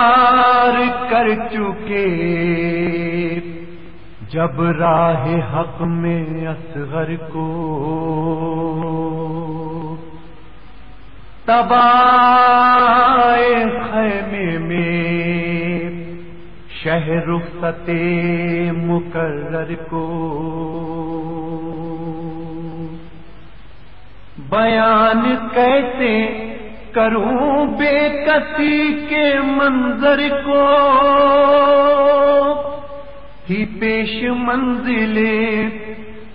پار کر چکے۔ جب راہ حق میں اصغر کو تباہ خیمے میں شہر رخصت مقرر کو بیان کیسے کروں بے کسی کے منظر کو۔ ہی پیش منزلے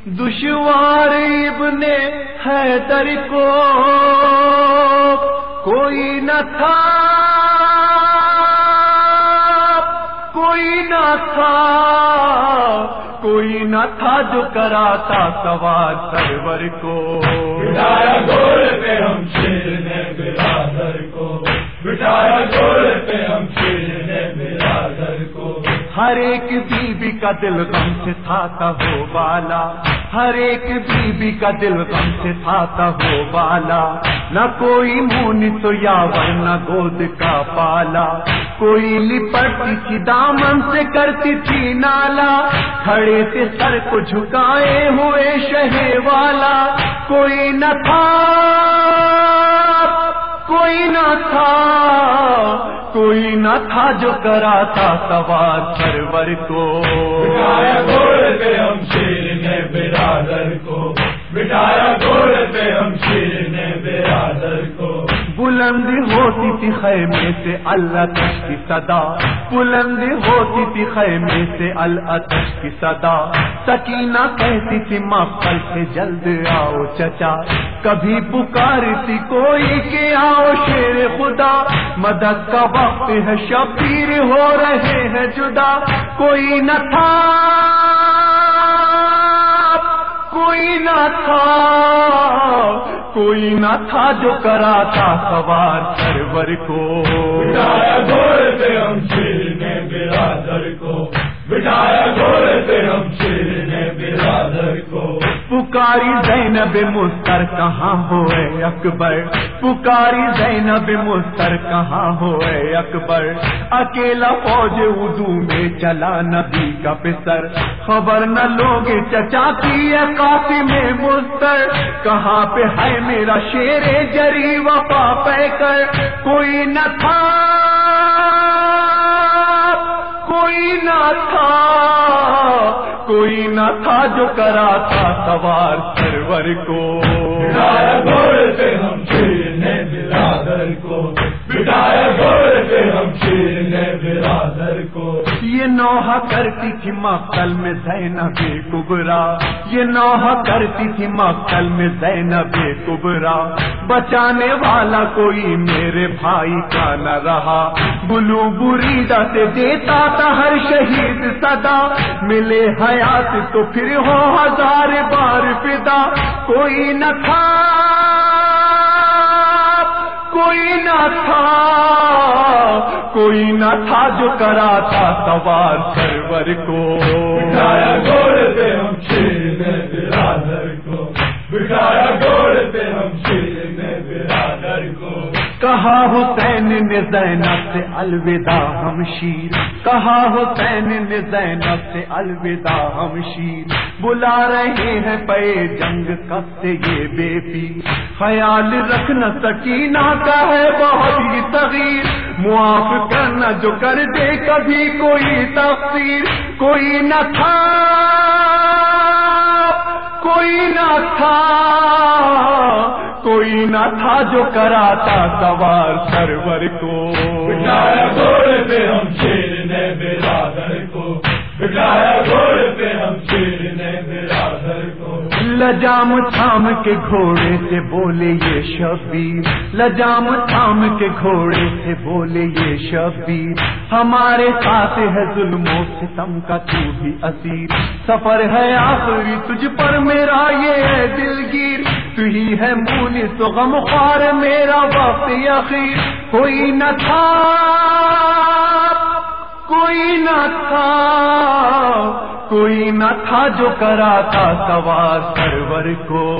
دشوار ابن حیدر کو۔ کوئی نہ تھا۔ کوئی نہ تھا۔ کوئی نہ تھا جو کراتا سوار سرور کو۔ گول پہ ہم شیر ہر ایک بیوی کا دل غم سے تھا ہو بالا۔ ہر ایک بیوی کا دل غم سے تھا ہو بالا۔ نہ کوئی مونی تو یا ورنہ گود کا پالا۔ کوئی لپٹتی تھی دامن سے کرتی تھی نالا۔ کھڑے تھے سر کو جھکائے ہوئے شہے والا۔ کوئی نہ تھا۔ کوئی نہ تھا، کوئی نہ تھا جو کراتا سوار سرور کو۔ بٹایا گول پہ ہم شیر نے برادر کو۔ بٹایا گول پہ ہم شیر نے برادر کو۔ بلند ہوتی تھی خیمے سے اللہ تش کی صدا بلند ہوتی تھی خیمے سے اللہ کی صدا۔ سکینہ کہتی تھی مفل سے جلد آؤ چچا۔ کبھی پکارتی کوئی کہ آؤ شیر خدا۔ مدد کا وقت ہے، شبیر ہو رہے ہیں جدا۔ کوئی نہ تھا، کوئی نہ تھا۔ کوئی نہ تھا جو کرا تھا سوار سرور کو۔ بٹایا گھوڑے پہ ہم شیر نے برادر کو۔ بٹایا گھوڑے پہ ہم شیر نے برادر کو۔ پکاری زینب مستر کہاں ہوئے اکبر؟ پکاری زینب مستر کہاں ہوئے اکبر؟ اکیلا فوج اردو میں چلا نبی کا پسر۔ خبر نہ لوگ چچا کی ہے کافی میں مستر۔ کہاں پہ ہے میرا شیر جری وفا پہ کر؟ کوئی نہ تھا۔ کوئی نہ تھا۔ کوئی نہ تھا جو کراتا سوار سرور کو۔ نوحہ کرتی تھی مقتل میں زینب کبرا۔ یہ نوحہ کرتی تھی مقتل میں زینب کبرا۔ بچانے والا کوئی میرے بھائی کا نہ رہا۔ بلو بریدا سے دیتا تھا ہر شہید صدا۔ ملے حیات تو پھر ہو ہزار بار فدا۔ کوئی نہ تھا۔ کوئی نہ تھا کوئی نہ تھا جو کراتا سوار سرور کو۔ نے زینب سے الوداع ہم شیر کہا حسین نے زینب سے الوداع ہم شیر بلا رہے ہیں پے جنگ کب سے یہ بے پی خیال رکھنا سکینہ کا ہے بہت ہی صغیر معاف کرنا جو کر دے کبھی کوئی تفسیر۔ کوئی نہ تھا، کوئی نہ تھا۔ کوئی نہ تھا جو کراتا سوار سرور کو۔ بٹایا گول پہ ہم شیر نے برادر کو۔ بٹایا گول پہ ہم شیر نے برادر کو۔ لجام تھام کے گھوڑے سے بولے یہ شبیر۔ لجام تھام کے گھوڑے سے بولے یہ شبیر۔ ہمارے ساتھ ہے ظلم و ستم کا تو بھی اسیر۔ سفر ہے آخری تجھ پر میرا یہ ہے دلگیر۔ ہی ہے مولی، تو غم خوار میرا وقت یقین۔ کوئی نہ تھا، کوئی نہ تھا، کوئی نہ تھا جو کراتا سوار سرور کو۔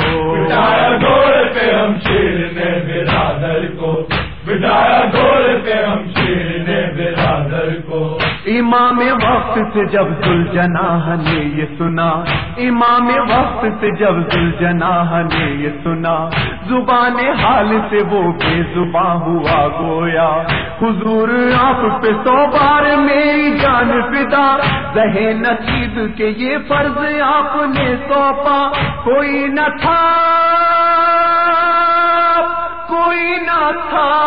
وقت سے جب جناح نے یہ سنا، امام وقت سے جب جناح نے یہ سنا، زبان حال سے وہ بے زباں ہوا گویا۔ حضور آپ پہ سو بار میری جان فدا۔ رہے نصیب کے یہ فرض آپ نے سونپا۔ کوئی نہ تھا، کوئی نہ تھا۔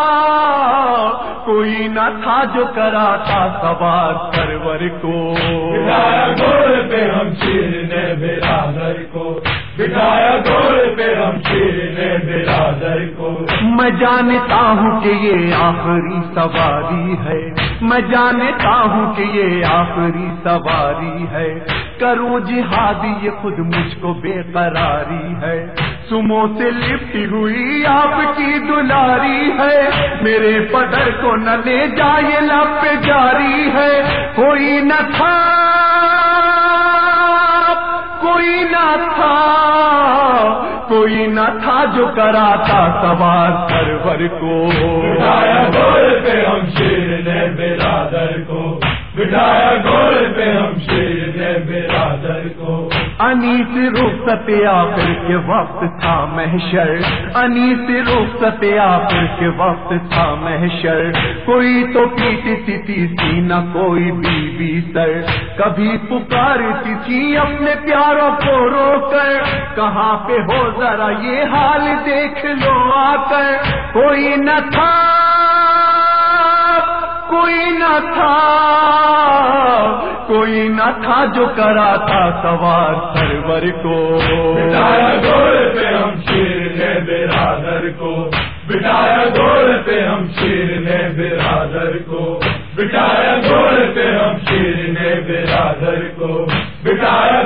کوئی نہ تھا جو کرا تھا سوار سرور کو۔ بٹھایا گھوڑے پہ ہم شیر نے برادر کو۔ بٹھایا میں جانتا ہوں کہ یہ آخری سواری ہے۔ میں جانتا ہوں کہ یہ آخری سواری ہے۔ کروں جہاد یہ خود مجھ کو بے قراری ہے۔ سمو سے لپٹی ہوئی آپ کی دلاری ہے۔ میرے پدر کو نہ لے جائے لپ جاری ہے۔ کوئی نہ تھا کوئی نہ تھا جو کراتا سوار سرور کو۔ بٹھایا بول پہ ہم شیر نے برادر کو۔ بٹھایا انیس رخصت آخر کے وقت تھا محشر۔ انیس رخصت آخر کے وقت تھا محشر۔ کوئی تو پیٹتی تھی سی، نہ کوئی بی بی سر۔ کبھی پکارتی تھی اپنے پیاروں کو رو کر کہاں پہ ہو ذرا یہ حال دیکھ لو آ کر۔ کوئی نہ تھا کوئی نہ تھا، کوئی نہ تھا جو کرا تھا سوار سرور کو۔ بٹھایا گھوڑے پہ ہم شیر نے برادر کو۔ بٹھایا گھوڑے پہ ہم شیر نے برادر کو۔ بٹھایا گھوڑے پہ ہم شیر نے برادر کو۔ بٹھایا